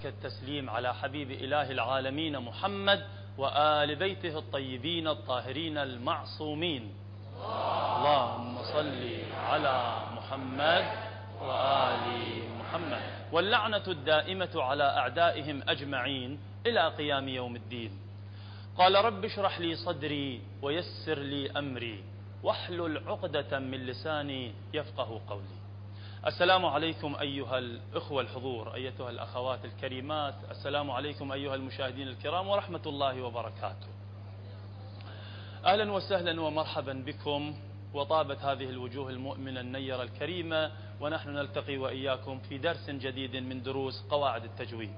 وأزكى التسليم على حبيب إله العالمين محمد وآل بيته الطيبين الطاهرين المعصومين. اللهم صل على محمد وآل محمد. واللعنة الدائمة على أعدائهم أجمعين إلى قيام يوم الدين. قال رب اشرح لي صدري ويسر لي أمري واحلل عقدة من لساني يفقه قولي. السلام عليكم أيها الأخوة الحضور أيتها الأخوات الكريمات. السلام عليكم أيها المشاهدين الكرام ورحمة الله وبركاته. أهلا وسهلا ومرحبا بكم. وطابت هذه الوجوه المؤمنة النيرة الكريمة ونحن نلتقي وإياكم في درس جديد من دروس قواعد التجويد.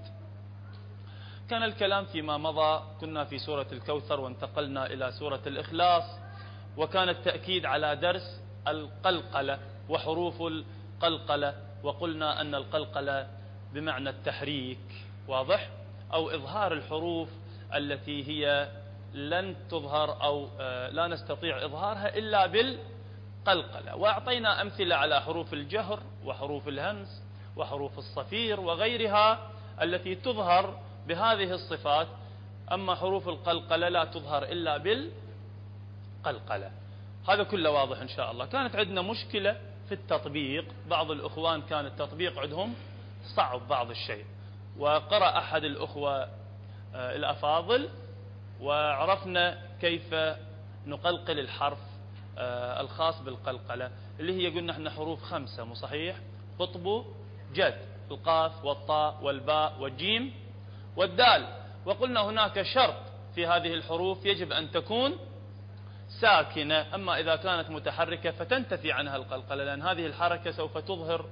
كان الكلام فيما مضى كنا في سورة الكوثر وانتقلنا إلى سورة الإخلاص وكان التأكيد على درس القلقلة وحروف القلقلة وقلنا أن القلقلة بمعنى التحريك واضح؟ أو إظهار الحروف التي هي لن تظهر أو آه، لا نستطيع إظهارها إلا بالقلقلة. وأعطينا أمثلة على حروف الجهر وحروف الهمس وحروف الصفير وغيرها التي تظهر بهذه الصفات. أما حروف القلقلة لا تظهر إلا بالقلقلة. هذا كله واضح إن شاء الله. كانت عندنا مشكلة في التطبيق بعض الأخوان كان التطبيق عندهم صعب بعض الشيء. وقرأ أحد الأخوة آه، الأفاضل وعرفنا كيف نقلقل الحرف آه، الخاص بالقلقلة اللي هي قلنا إحنا حروف خمسة مو صحيح؟ قطب جد القاف والطاء والباء والجيم والدال. وقلنا هناك شرط في هذه الحروف يجب أن تكون ساكنة أما إذا كانت متحركة فتنتفي عنها القلقلة لأن هذه الحركة سوف تظهر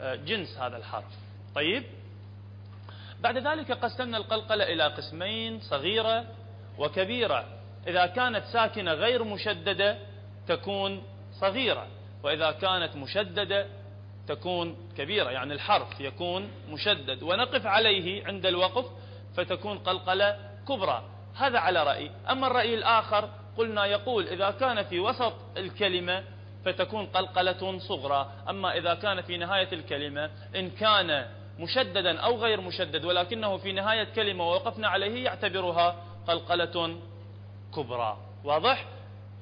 آه، جنس هذا الحرف. طيب؟ بعد ذلك قسمنا القلقلة إلى قسمين صغيرة وكبيرة. إذا كانت ساكنة غير مشددة تكون صغيرة وإذا كانت مشددة تكون كبيرة يعني الحرف يكون مشدد. ونقف عليه عند الوقف فتكون قلقلة كبرى. هذا على رأي. أما الرأي الآخر قلنا يقول إذا كان في وسط الكلمة فتكون قلقلة صغرى. أما إذا كان في نهاية الكلمة إن كان مشددا أو غير مشدد ولكنه في نهاية كلمة ووقفنا عليه يعتبرها قلقلة كبرى. واضح؟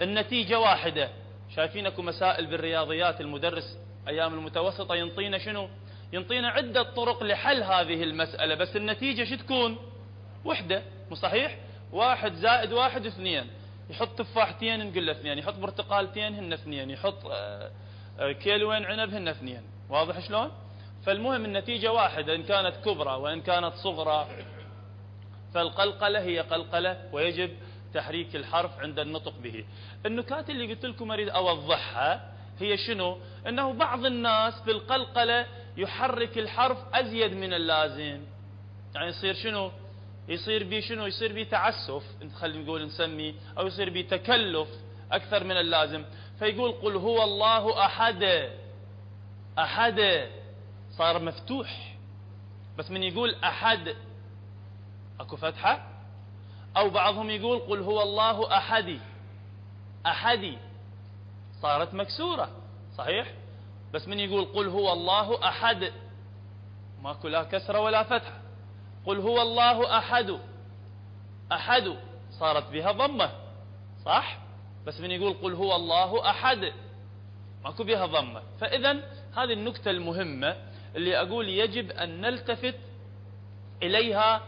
النتيجة واحدة. شايفينكم مسائل بالرياضيات المدرس أيام المتوسطة ينطينا شنو؟ ينطينا عدة طرق لحل هذه المسألة. بس النتيجة شو تكون؟ وحدة. مو صحيح واحد زائد واحد اثنين. يحط تفاحتين نقول له اثنين يحط برتقالتين هن اثنين يحط آه، آه، كيلوين عنب هن اثنين. واضح شلون؟ فالمهم النتيجة واحدة إن كانت كبرى وإن كانت صغرى فالقلقلة هي قلقلة ويجب تحريك الحرف عند النطق به. النكات اللي قلت لكم أريد أوضحها هي شنو؟ أنه بعض الناس في القلقلة يحرك الحرف أزيد من اللازم. يعني يصير شنو؟ يصير بي شنو؟ يصير بي تعسف خلينا نقول نسمي أو يصير بي تكلف أكثر من اللازم. فيقول قل هو الله أحد. أحد. صار مفتوح. بس من يقول أحد أكو فتحة؟ أو بعضهم يقول قل هو الله أحدي أحدي صارت مكسورة. صحيح؟ بس من يقول قل هو الله أحد. ماكو لا كسرة ولا فتحة. قل هو الله أحد. أحد صارت بها ضمة صح؟ بس من يقول قل هو الله أحد ماكو بها ضمة. فإذا هذه النكتة المهمة اللي أقول يجب أن نلتفت إليها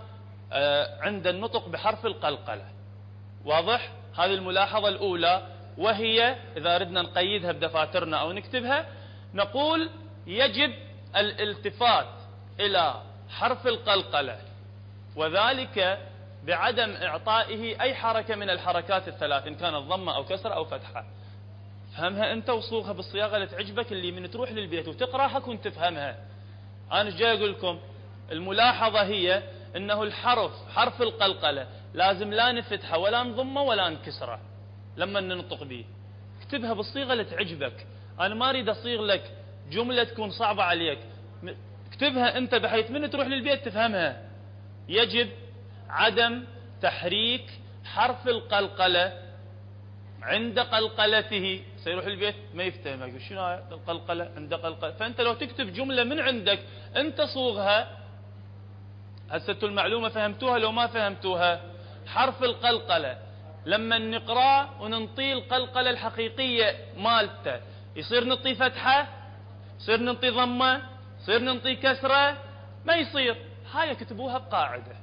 آه، عند النطق بحرف القلقلة. واضح؟ هذه الملاحظة الأولى وهي إذا ردنا نقيدها بدفاترنا أو نكتبها نقول يجب الالتفات إلى حرف القلقلة. وذلك بعدم إعطائه أي حركة من الحركات الثلاث إن كانت ضمة أو كسر أو فتحة. فهمها أنت وصوغها بالصياغة اللي تعجبك اللي من تروح للبيت وتقرأها كنت تفهمها. أنا جاي أقول لكم الملاحظة هي أنه الحرف حرف القلقلة لازم لا نفتحه ولا نضمه ولا نكسره. لما ننطق به. اكتبها بالصيغة اللي تعجبك. أنا ما أريد أصيغ لك جملة تكون صعبة عليك. اكتبها أنت بحيث من تروح للبيت تفهمها. يجب عدم تحريك حرف القلقلة عند قلقلته. سيروح البيت ما يفتهم. يقول شنو القلقلة عند قلقلة؟ فأنت لو تكتب جملة من عندك أنت صوغها هسه المعلومة فهمتوها لو ما فهمتوها. حرف القلقلة لما نقرأ وننطي القلقلة الحقيقية مالته يصير نعطي فتحة؟ يصير نعطي ضمة؟ يصير نعطي كسرة ما يصير. هاي اكتبوها بقاعدة.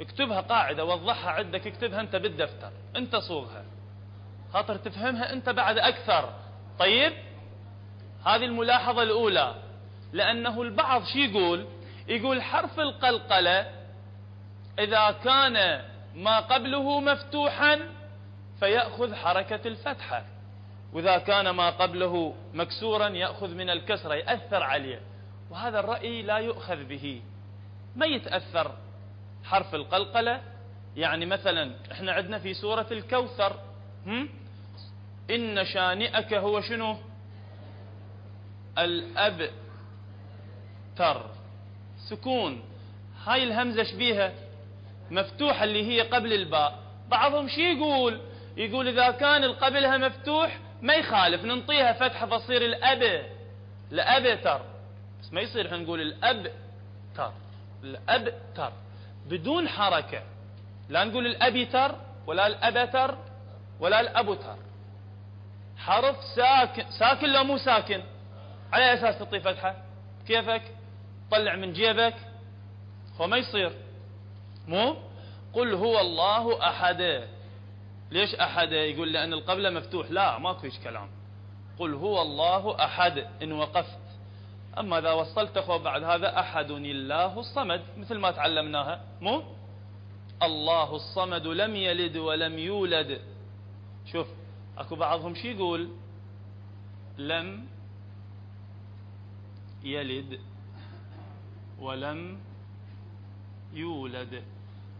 اكتبها قاعدة وضحها عندك. اكتبها انت بالدفتر. انت صوغها. خاطر تفهمها انت بعد أكثر. طيب؟ هذه الملاحظة الأولى. لأنه البعض شي يقول؟ يقول حرف القلقلة إذا كان ما قبله مفتوحا فيأخذ حركة الفتحة. وإذا كان ما قبله مكسورا يأخذ من الكسرة يأثر عليه. وهذا الرأي لا يؤخذ به. ما يتأثر؟ حرف القلقلة. يعني مثلا إحنا عندنا في سورة الكوثر هم؟ إن شانئك هو شنو؟ الأب تر سكون. هاي الهمزة شبيها مفتوحة اللي هي قبل الباء. بعضهم شي يقول؟ يقول إذا كان القبلها مفتوح ما يخالف ننطيها فتحة فصير الأب الأبتر. بس ما يصير إحنا نقول الأب تر الأب تر بدون حركة. لا نقول الأبتر ولا الأبتر ولا الأبتر حرف ساكن ساكن لو مو ساكن. على أساس تعطي فتحة. كيفك؟ طلع من جيبك. هو ما يصير. مو؟ قل هو الله أحد. ليش أحد؟ يقول لأن القبلة مفتوح. لا ماكو فيش كلام. قل هو الله أحد. إن وقفت. أما إذا وصلت أخوة بعد هذا أحد الله الصمد مثل ما تعلمناها مو؟ الله الصمد لم يلد ولم يولد. شوف أكو بعضهم شي يقول لم يلد ولم يولد.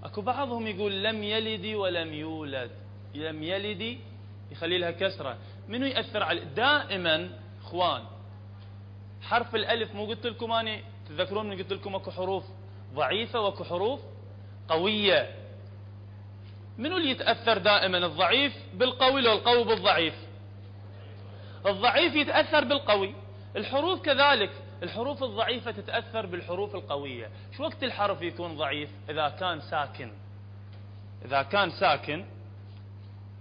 أكو بعضهم يقول لم يلد ولم يولد. لم يلد يخلي لها كسرة. منو يأثر على دائما إخوان حرف الألف مو قلت لكم أني تذكرون من قلت لكم أكو حروف ضعيفة وأكو حروف قوية. منو اللي يتأثر دائما الضعيف بالقوي لو القوي بالضعيف؟ الضعيف يتأثر بالقوي. الحروف كذلك الحروف الضعيفة تتأثر بالحروف القوية. شو وقت الحرف يكون ضعيف؟ إذا كان ساكن. إذا كان ساكن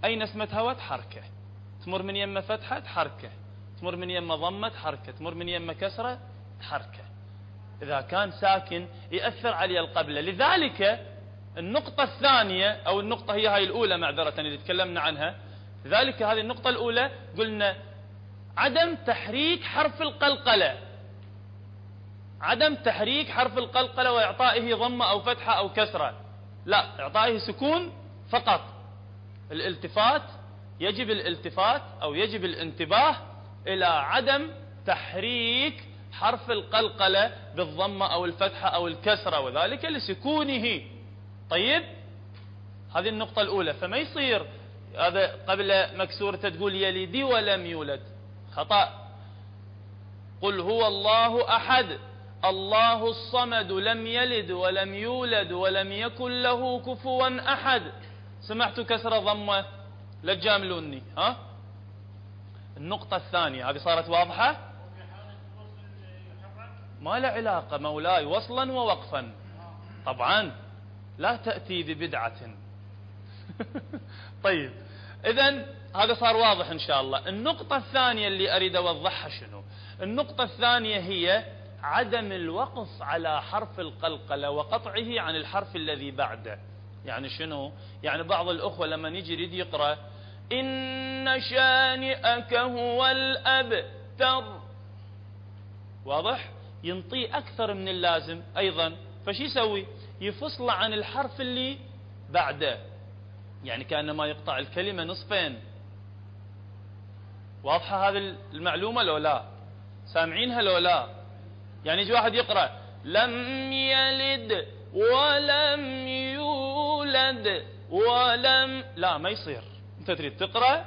أين اسمة هوت؟ حركة. تمر من يمة فتحة حركة تمر من يمه ضمة حركة. تمر من يمه كسرة حركة إذا كان ساكن يأثر عليه القبلة. لذلك النقطة الثانية أو النقطة هي هاي الأولى معذرة اللي تكلمنا عنها. لذلك هذه النقطة الأولى قلنا عدم تحريك حرف القلقلة. عدم تحريك حرف القلقلة وإعطائه ضمة أو فتحة أو كسرة. لا إعطائه سكون فقط. الالتفات يجب الالتفات أو يجب الانتباه إلى عدم تحريك حرف القلقلة بالضمة أو الفتحة أو الكسرة وذلك لسكونه. طيب؟ هذه النقطة الأولى. فما يصير؟ هذا قبل مكسورة تقول يلدي ولم يولد. خطأ. قل هو الله أحد. الله الصمد لم يلد ولم يولد ولم يكن له كفوا أحد. سمعت كسر ضمة؟ لا تجاملوني ها؟ النقطة الثانية هذه صارت واضحة؟ ما له علاقة مولاي وصلا ووقفا. طبعا لا تأتي ببدعة. طيب إذا هذا صار واضح إن شاء الله. النقطة الثانية اللي أريد أوضحها شنو؟ النقطة الثانية هي عدم الوقف على حرف القلقلة وقطعه عن الحرف الذي بعده. يعني شنو؟ يعني بعض الأخوة لما يجي يريد يقرأ إن شانئك هو الأبتر. واضح؟ ينطي أكثر من اللازم أيضا. فشي يسوي؟ يفصل عن الحرف اللي بعده. يعني كأنما يقطع الكلمة نصفين. واضحة هذه المعلومة لو لا؟ سامعينها لو لا؟ يعني يجي واحد يقرأ لم يلد ولم يولد ولم لا ما يصير. أنت تريد تقرأ؟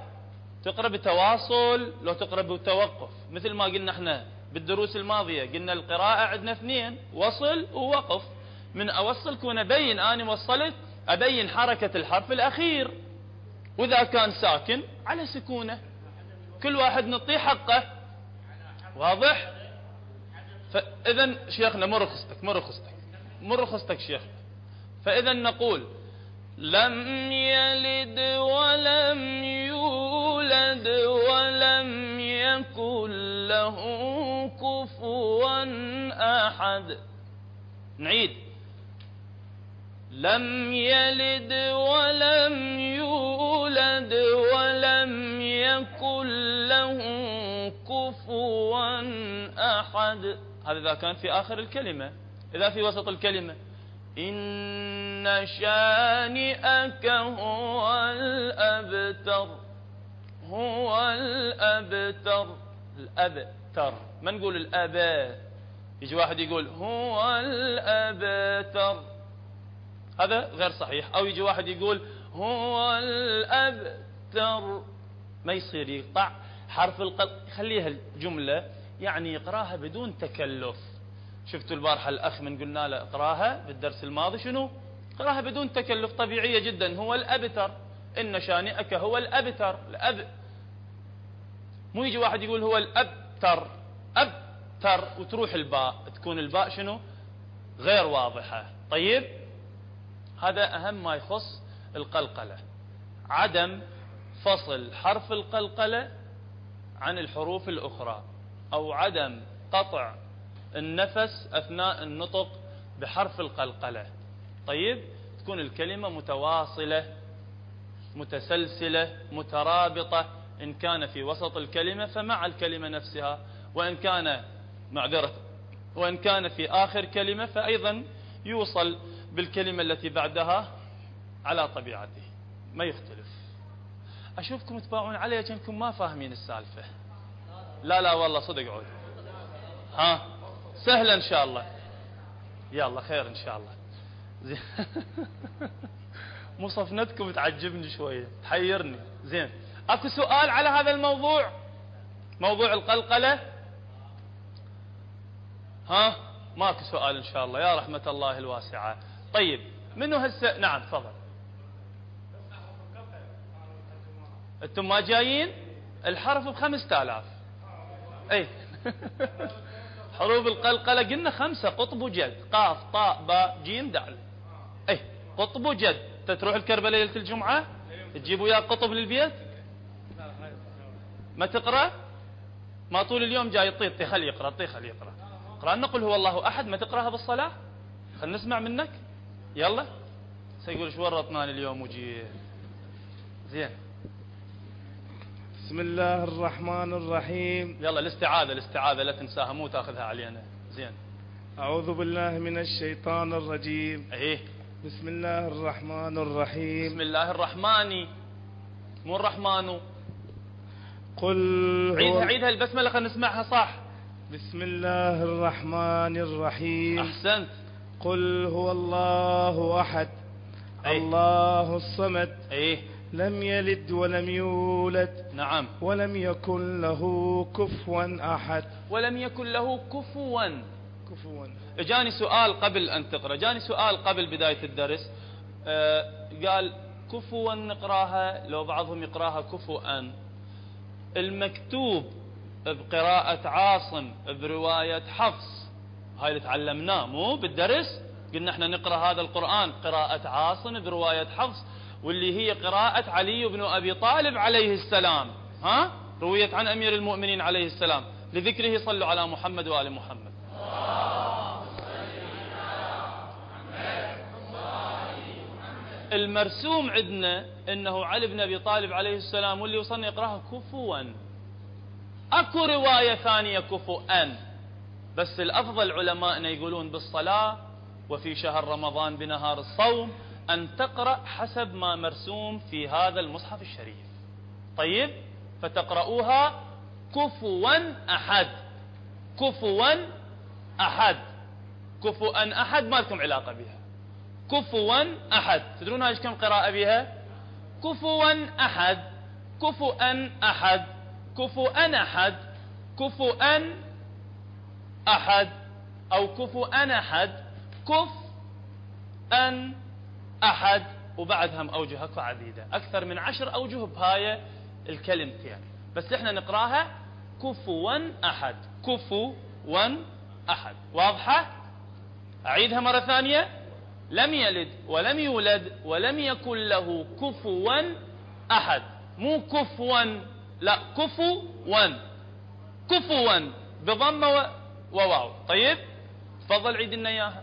تقرأ بتواصل لو تقرأ بتوقف. مثل ما قلنا إحنا بالدروس الماضية قلنا القراءة عندنا اثنين وصل ووقف. من أوصل كون أبين آني وصلت أبين حركة الحرف الأخير. وإذا كان ساكن على سكونه. كل واحد نعطيه حقه. واضح؟ فاذا شيخنا مر رخصتك مر رخصتك مو رخصتك شيخ فإذا نقول لم يلد ولم يولد ولم يكن له كفوا أحد. نعيد. لم يلد ولم يولد ولم يكن له كفوا أحد. هذا إذا كان في آخر الكلمة. إذا في وسط الكلمة. إن شانئك هو الأبتر هو الأبتر الأبتر. ما نقول الأبا يجي واحد يقول هو الأبتر. هذا غير صحيح. أو يجي واحد يقول هو الأبتر. ما يصير يقطع حرف القلب خليها الجملة يعني يقراها بدون تكلف. شفتوا البارحة الأخ من قلنا له اقرأها بالدرس الماضي شنو؟ اقرأها بدون تكلف طبيعية جدا هو الأبتر. إن شانئك هو الأبتر. الأب. مو يجي واحد يقول هو الأبتر. أبتر وتروح الباء. تكون الباء شنو؟ غير واضحة. طيب؟ هذا أهم ما يخص القلقلة. عدم فصل حرف القلقلة عن الحروف الأخرى. أو عدم قطع النفس أثناء النطق بحرف القلقلة. طيب تكون الكلمة متواصلة متسلسلة مترابطة إن كان في وسط الكلمة فمع الكلمة نفسها وإن كان معذرة وإن كان في آخر كلمة فأيضا يوصل بالكلمة التي بعدها على طبيعته. ما يختلف. أشوفكم تباعون علي كأنكم ما فاهمين السالفة. لا لا والله صدق عود. ها؟ سهلة إن شاء الله. يلا خير إن شاء الله. زين. مصفنتكم تعجبني شوية. تحيرني. زين. أكو سؤال على هذا الموضوع. موضوع القلقلة. ها؟ ماكو سؤال إن شاء الله. يا رحمة الله الواسعة. طيب منو هسه؟ نعم تفضل. أنتم ما جايين؟ الحرف بخمسة آلاف اي حروف القلقلة قلنا خمسة قطب وجد. قاف طاء باء جيم دال اي قطب وجد. تروح الكربلاء ليلة الجمعة؟ تجيب وياك قطب للبيت؟ ما تقرأ؟ ما طول اليوم جاي يطير طي خلي يقرأ طي خلي يقرأ. اقرأ نقول هو الله أحد ما تقرأها بالصلاة؟ خلنا نسمع منك. يلا. سيقول شو ورطناني اليوم وجي؟ زين. بسم الله الرحمن الرحيم. يلا الاستعاذة الاستعاذة لا تنساها مو تاخذها علينا. زين. أعوذ بالله من الشيطان الرجيم. إيه. بسم الله الرحمن الرحيم. بسم الله الرحمن. مو الرحمن. قل عيدها هو عيدها البسملة خلينا نسمعها صح. بسم الله الرحمن الرحيم. أحسنت. قل هو الله أحد. أي. الله الصمد. إيه. لم يلد ولم يولد. نعم. ولم يكن له كفوا أحد. ولم يكن له كفوا. كفوا. جاني سؤال قبل أن تقرأ. جاني سؤال قبل بداية الدرس. آه قال كفوا نقراها لو بعضهم يقراها كفوا. المكتوب بقراءة عاصم برواية حفص. هاي اللي تعلمناه مو بالدرس؟ قلنا إحنا نقرأ هذا القرآن قراءة عاصم برواية حفص. واللي هي قراءة علي بن أبي طالب عليه السلام. ها؟ رويت عن أمير المؤمنين عليه السلام. لذكره صلوا على محمد وآل محمد. المرسوم عندنا إنه علي بن أبي طالب عليه السلام واللي وصلنا يقرأها كفوا. أكو رواية ثانية كفوا. بس الأفضل علمائنا يقولون بالصلاة وفي شهر رمضان بنهار الصوم أن تقرأ حسب ما مرسوم في هذا المصحف الشريف. طيب؟ فتقرؤوها كفوا أحد. كفوا أحد. كفوا أحد ما لكم علاقة بها. كفوا أحد. تدرون إيش كم قراءة بها كفوا أحد. كفوا أحد. كفوا أحد. كفوا أحد. أو كفوا أحد. كف أن أحد وبعدها أوجه أكو عديدة. أكثر من عشر أوجه بهاي الكلمتين بس إحنا نقراها كفوا أحد. كفوا أحد. واضحة؟ أعيدها مرة ثانية. لم يلد ولم يولد ولم يكن له كفوا أحد. مو كفوا لا كفوا كفوا بضمة وواو. طيب؟ تفضل عيد لنا إياها.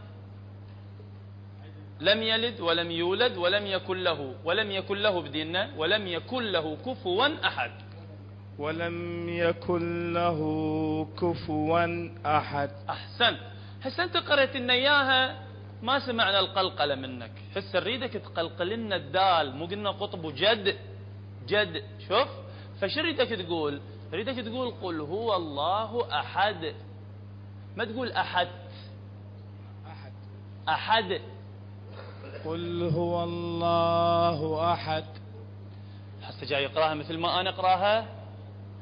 لم يلد ولم يولد ولم يكن له ولم يكن له بدينا ولم يكن له كفوا أحد. ولم يكن له كفوا أحد. أحسنت هسه أنت قرأت لنا إياها ما سمعنا القلقلة منك. هسه نريدك تقلقل لنا الدال. مو قلنا قطب وجد جد. شوف فش اريدك تقول؟ اريدك تقول قل هو الله أحد. ما تقول أحد؟ أحد. أحد. قل هو الله أحد. هسه جاي يقرأها مثل ما أنا أقرأها؟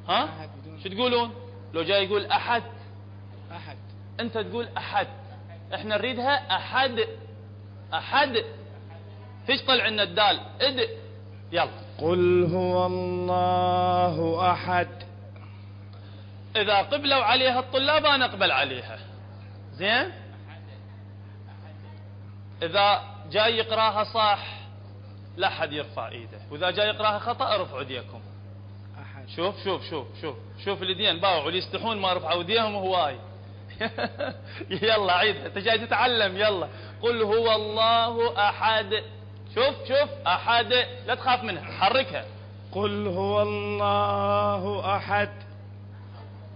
ها؟ أحد بدون- شو تقولون؟ لو جاي يقول أحد. أحد. أنت تقول أحد. إحنا نريدها أحد. أحد. فيش طلع لنا الدال. إد. يلا. قل هو الله أحد. إذا قبلوا عليها الطلاب أنا أقبل عليها. زين؟ إذا جاي يقراها صح لا حد يرفع إيده. وإذا جاي يقراها خطأ ارفعوا ايديكم شوف شوف شوف شوف شوف اليدين. باوعوا اللي يستحون ما رفعوا ايديهم هواي. يلا عيدها. أنت جاي تتعلم يلا. قل هو الله أحد. شوف شوف أحد. لا تخاف منها حركها. قل هو الله أحد.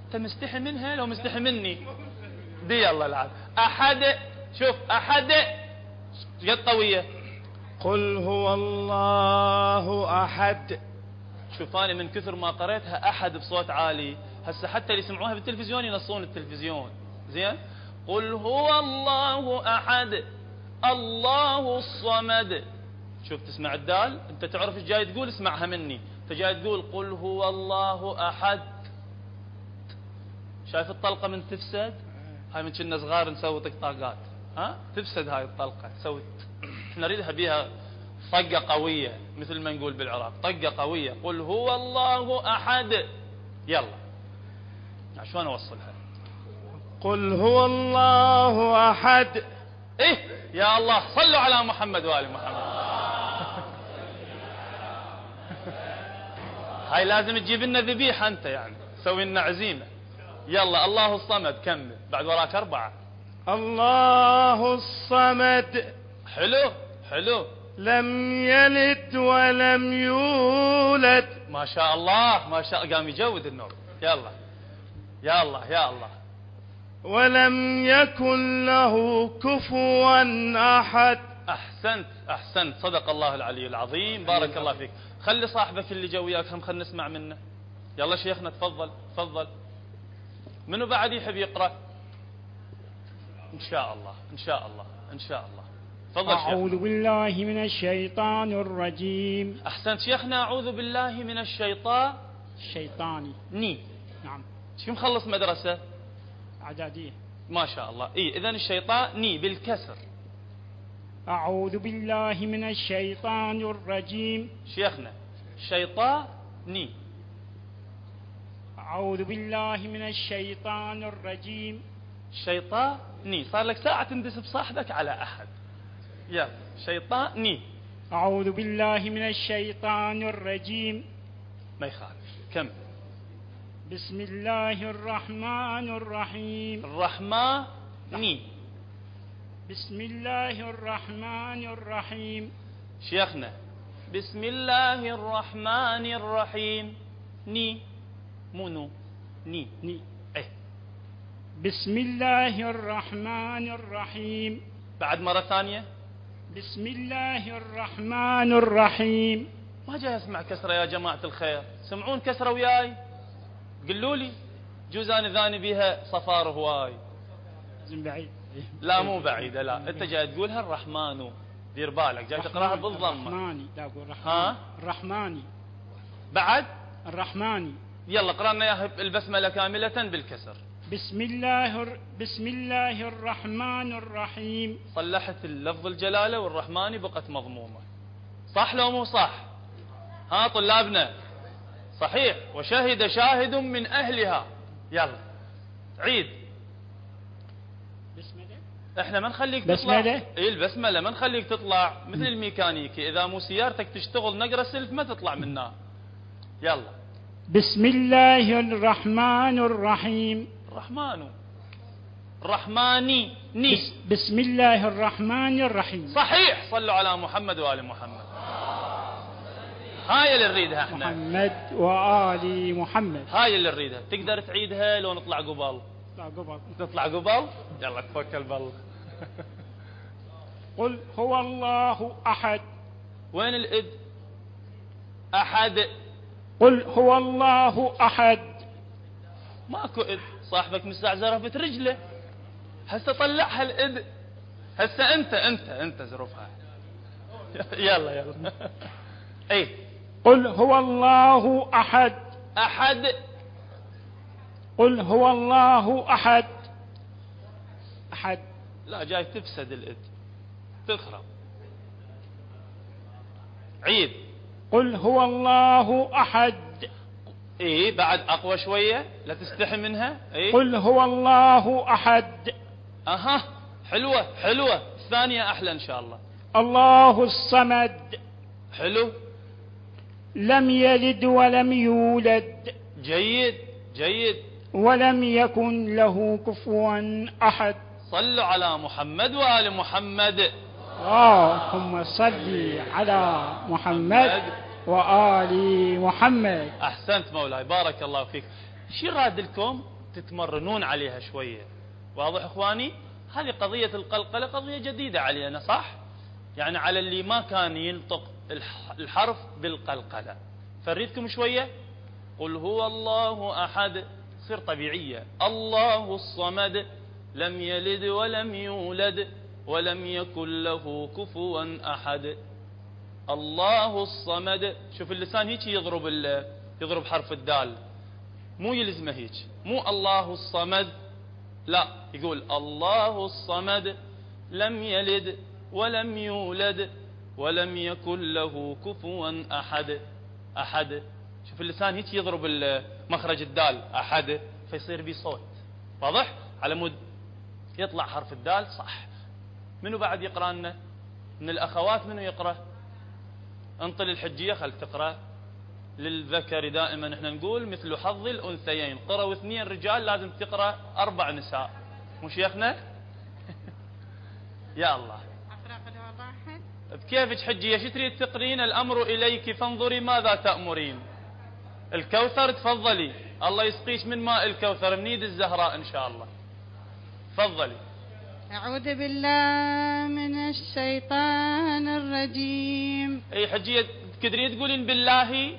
أنت مستحي منها؟ لو مستحي مني. دي يلا العب. أحد. شوف أحد. قد قويه قل هو الله أحد. شوف أنا من كثر ما قريتها أحد بصوت عالي. هسه حتى اللي يسمعوها بالتلفزيون ينصون التلفزيون. زين؟ قل هو الله أحد. الله الصمد. شوف تسمع الدال؟ أنت تعرف إيش جاي تقول؟ اسمعها مني. أنت جاي تقول قل هو الله أحد. شايف الطلقة من تفسد؟ هاي من كنا صغار نسوي طقطاقات. ها؟ تفسد هاي الطلقة تسوي إحنا نريدها بيها طقة قوية مثل ما نقول بالعراق طقة قوية. قل هو الله أحد. يلا. شلون أوصلها؟ قل هو الله أحد. إيه يا الله صلوا على محمد وآل محمد. هاي لازم تجيب لنا ذبيحة أنت يعني سوي لنا عزيمة. يلا الله الصمد كمل. بعد وراك أربعة. الله الصمد حلو حلو. لم يلد ولم يولد. ما شاء الله ما شاء قام يجود النور. يلا يا الله يا الله. ولم يكن له كفوا أحد. أحسنت أحسنت. صدق الله العلي العظيم. بارك الله فيك. خلي صاحبك اللي جو وياك هم خلينا نسمع منه. يلا شيخنا تفضل تفضل. منو بعد يحب يقرأ؟ إن شاء الله إن شاء الله إن شاء الله. تفضل أعوذ شيخنا بالله من الشيطان الرجيم. أحسنت شيخنا اعوذ بالله من الشيطان. الشيطاني ني. نعم. شو مخلص مدرسة؟ إعدادية. ما شاء الله. إي اذا الشيطان ني بالكسر. أعوذ بالله من الشيطان الرجيم. شيخنا شيطان ني. أعوذ بالله من الشيطان الرجيم. شيطاني صار لك ساعة تندس بصاحبك على أحد. يلا شيطاني أعوذ بالله من الشيطان الرجيم. ما يخالف. كم؟ بسم الله الرحمن الرحيم. الرحماني بسم الله الرحمن الرحيم. شيخنا بسم الله الرحمن الرحيم. ني. منو؟ ني. ني. بسم الله الرحمن الرحيم. بعد مرة ثانية. بسم الله الرحمن الرحيم. ما جاي أسمع كسرة يا جماعة الخير؟ سمعون كسرة وياي؟ قلوا لي جوز أنا ذاني بيها صفار هواي. بعيد. لا مو بعيدة لا. أنت جاي تقولها الرحمن دير بالك جاي تقرأها بالضمة. الرحماني لا أقول الرحمن ها؟ الرحماني بعد؟ الرحماني. يلا قرأنا البسملة كاملة بالكسر. بسم الله. بسم الله الرحمن الرحيم. صلحت اللفظ الجلالة والرحمن بقت مضمومة. صح لو مو صح؟ ها طلابنا. صحيح. وشهد شاهد من أهلها. يلا. عيد. بسم الله. إحنا ما نخليك تطلع. بسملة؟ اي البسملة ما نخليك تطلع. مثل الميكانيكي. إذا مو سيارتك تشتغل نقره سلف ما تطلع منها. يلا. بسم الله الرحمن الرحيم. الرحمن. الرحماني ني. بس بسم الله الرحمن الرحيم. صحيح. صلوا على محمد وآل محمد. هاي اللي نريدها إحنا. محمد وآل محمد. هاي اللي نريدها. تقدر تعيدها لو نطلع قبل. لا قبل. تطلع قبل؟ يلا تفكر بالله قل هو الله أحد. وين الإد؟ أحد. قل هو الله أحد. ماكو إد. صاحبك مستعجرة بترجله. هسه طلعها الإد هسه أنت أنت أنت زرفها يلا يلا. أي. قل هو الله أحد. أحد. قل هو الله أحد. أحد. لا جاي تفسد الإد تخرب. عيد. قل هو الله أحد. اي بعد أقوى شوية لا تستحي منها؟ اي قل هو الله أحد. أها حلوة حلوة. الثانية أحلى إن شاء الله. الله الصمد. حلو. لم يلد ولم يولد. جيد جيد. ولم يكن له كفوا أحد. صلوا على محمد وآل محمد. اللهم صل على محمد. وآل محمد. أحسنت مولاي بارك الله فيك. شي راد لكم تتمرنون عليها شوية؟ واضح إخواني؟ هذه قضية القلقلة قضية جديدة علينا صح؟ يعني على اللي ما كان ينطق الح- الحرف بالقلقلة. فريدكم شوية؟ قل هو الله أحد. تصير طبيعية. الله الصمد لم يلد ولم يولد ولم يكن له كفوا أحد. الله الصمد شوف اللسان هيك يضرب يضرب حرف الدال مو يلزمه هيك مو الله الصمد لا يقول الله الصمد لم يلد ولم يولد ولم يكن له كفوا أحد أحد شوف اللسان هيك يضرب مخرج الدال أحد فيصير بيه صوت واضح على مود يطلع حرف الدال صح منو بعد يقرأ لنا من الأخوات منو يقرأ انطل الحجية خل تقرأ للذكر دائما. إحنا نقول مثل حظ الأنثيين. قرأوا اثنين رجال لازم تقرأ أربع نساء. مو شيخنا؟ يا الله. بكيفك حجية؟ شو تريد تقرين؟ الأمر إليك. فانظري ماذا تأمرين. الكوثر تفضلي. الله يسقيش من ماء الكوثر. من يد الزهراء إن شاء الله. تفضلي. أعوذ بالله من الشيطان الرجيم. أي حجية تقدرين تقولين بالله؟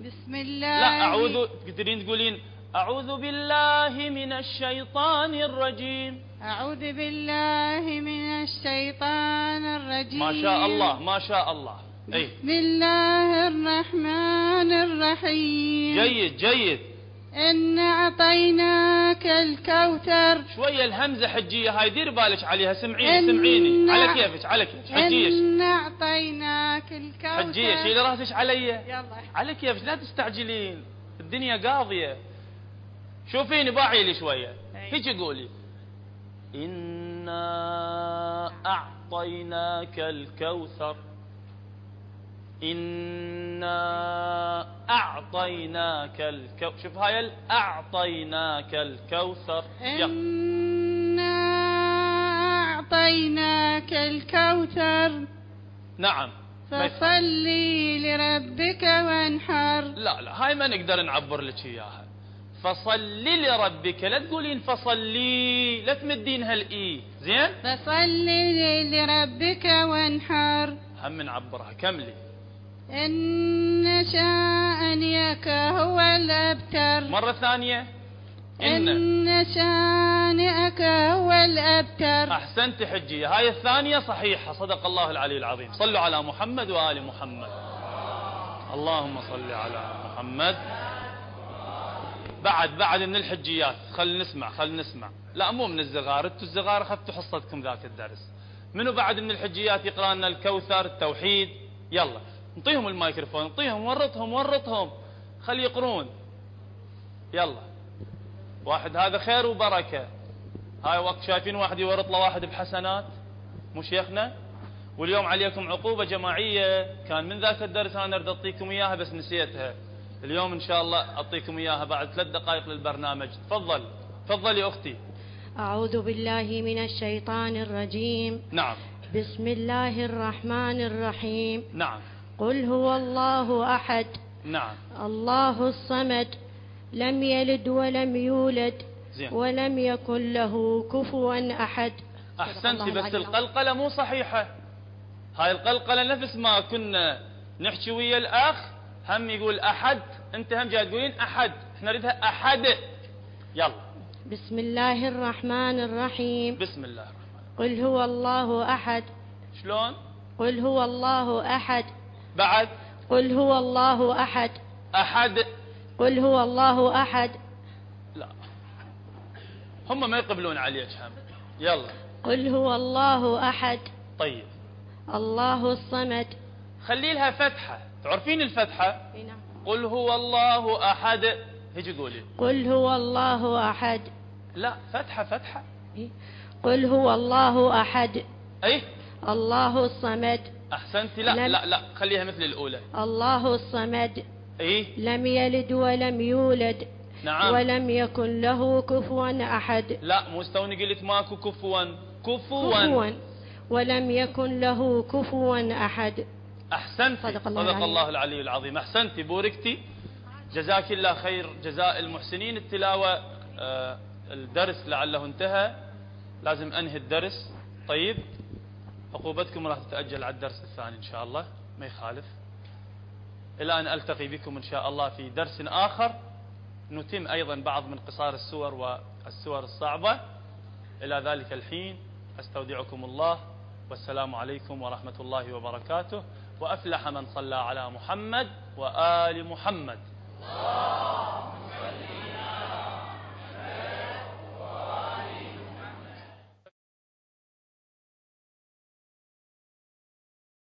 بسم الله. لا أعوذ تقدرين تقولين أعوذ بالله من الشيطان الرجيم. أعوذ بالله من الشيطان الرجيم. ما شاء الله ما شاء الله. أي. بسم الله الرحمن الرحيم. جيد جيد. إن أعطيناك الكوثر. شوية الهمزة حجية هاي دير بالك عليها سمعيني سمعيني. على كيفك على كيفك. حجية إن أعطيناك الكوثر. حجية شيلي راسك علي. يلا. على كيفك لا تستعجلين. الدنيا قاضية. شوفيني باعي لي شوية. أي. هيك قولي إنا أعطيناك الكوثر. إنا أعطيناك الكوثر شوف هاي ال- أعطيناك الكوثر. إنا أعطيناك الكوثر. نعم. فصلي لربك وانحر. لا لا هاي ما نقدر نعبر لك إياها. فصلي لربك. لا تقولين فصلي لا تمدين هالإي زين؟ فصلي لربك وانحر. هم نعبرها. كملي. إن شانئك هو الأبتر. مرة ثانية. إن إن شانئك هو الأبتر. أحسنت حجية هاي الثانية صحيحة. صدق الله العلي العظيم. صلوا على محمد وآل محمد. اللهم صل على محمد. بعد بعد من الحجيات. خل نسمع خل نسمع. لا مو من الزغار. أنتوا الزغار اخذتوا حصتكم ذاك الدرس. منو بعد من الحجيات يقرا لنا الكوثر التوحيد؟ يلا. انطيهم الميكروفون انطيهم ورطهم ورطهم. خل يقرون. يلا. واحد هذا خير وبركة. هاي وقت شايفين واحد يورط له واحد بحسنات؟ مو شيخنا؟ واليوم عليكم عقوبة جماعية. كان من ذاك الدرس أنا أريد أعطيكم إياها بس نسيتها. اليوم إن شاء الله أعطيكم إياها بعد ثلاث دقائق للبرنامج. تفضل. تفضلي أختي. أعوذ بالله من الشيطان الرجيم. نعم. بسم الله الرحمن الرحيم. نعم. قل هو الله أحد. نعم. الله الصمد. لم يلد ولم يولد زين. ولم يكن له كفوا أحد. أحسنتي الله بس القلقلة مو صحيحة. هاي القلقلة نفس ما كنا نحكي ويا الأخ هم يقول أحد. أنت هم جاي تقولين أحد. إحنا نريدها أحد. يلا. بسم الله الرحمن الرحيم. بسم الله الرحمن قل هو الله أحد. شلون؟ قل هو الله أحد. بعد؟ قل هو الله أحد. أحد؟ قل هو الله أحد. لا. هم ما يقبلون عليك هم يلا. قل هو الله أحد. طيب. الله الصمد. خلي لها فتحة. تعرفين الفتحة؟ نعم. قل هو الله أحد. هيجي قولي قل هو الله أحد. لا فتحة فتحة. قل هو الله أحد. أي؟ الله الصمد. أحسنتي؟ لا لم- لا لا خليها مثل الأولى. الله الصمد أي لم يلد ولم يولد نعم. ولم يكن له كفوا أحد. لا مو استوني قلت ماكو كفوا. كفوا. كفوا. ولم يكن له كفوا أحد. أحسنتي. صدق الله صدق العلي. الله العلي العظيم. أحسنتي. بوركتي. جزاك الله خير جزاء المحسنين. التلاوة آه، الدرس لعله انتهى. لازم أنهي الدرس. طيب. عقوبتكم راح تتأجل على الدرس الثاني إن شاء الله ما يخالف. إلى أن ألتقي بكم إن شاء الله في درس آخر. نتم أيضا بعض من قصار السور والسور الصعبة. إلى ذلك الحين أستودعكم الله. والسلام عليكم ورحمة الله وبركاته. وأفلح من صلى على محمد وآل محمد.